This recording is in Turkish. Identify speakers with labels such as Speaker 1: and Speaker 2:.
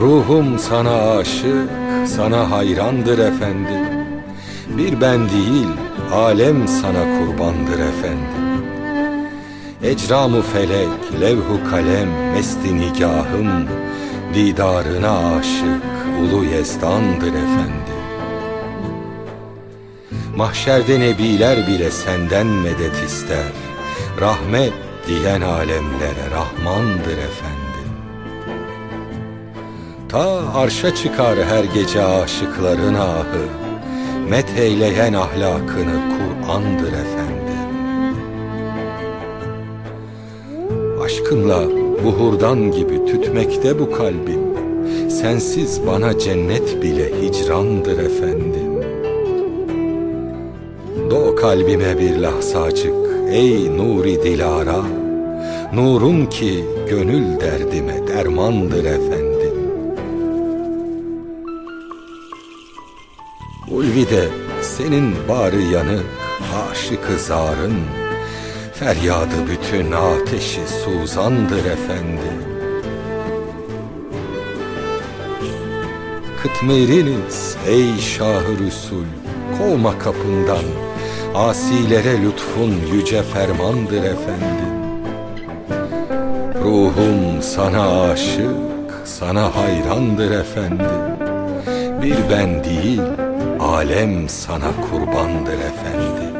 Speaker 1: Ruhum sana aşık, sana hayrandır efendim. Bir ben değil, alem sana kurbandır efendim. Ecramı felek, levhu kalem, mesti nigahım, didarına aşık, ulu yezdandır efendim. Mahşerde nebiler bile senden medet ister, rahmet diyen alemlere Rahmandır efendim. Ta arşa çıkar her gece aşıkların ahı. Met eyleyen ahlakını Kur'an'dır efendim. Aşkınla buhurdan gibi tütmekte bu kalbim Sensiz bana cennet bile hicrandır efendim. Do kalbime bir lahzacık ey nuri dilara. Nurun ki gönül derdime dermandır efendim Ulvide senin bağrı yanık, aşıkı zarın, Feryadı bütün ateşi suzandır efendi. Kıtmiriniz ey şahı Rüsul, kovma kapından, Asilere lütfun yüce fermandır efendi. Ruhum sana aşık, sana hayrandır efendi. Bir ben değil, Alem sana kurbandır efendi.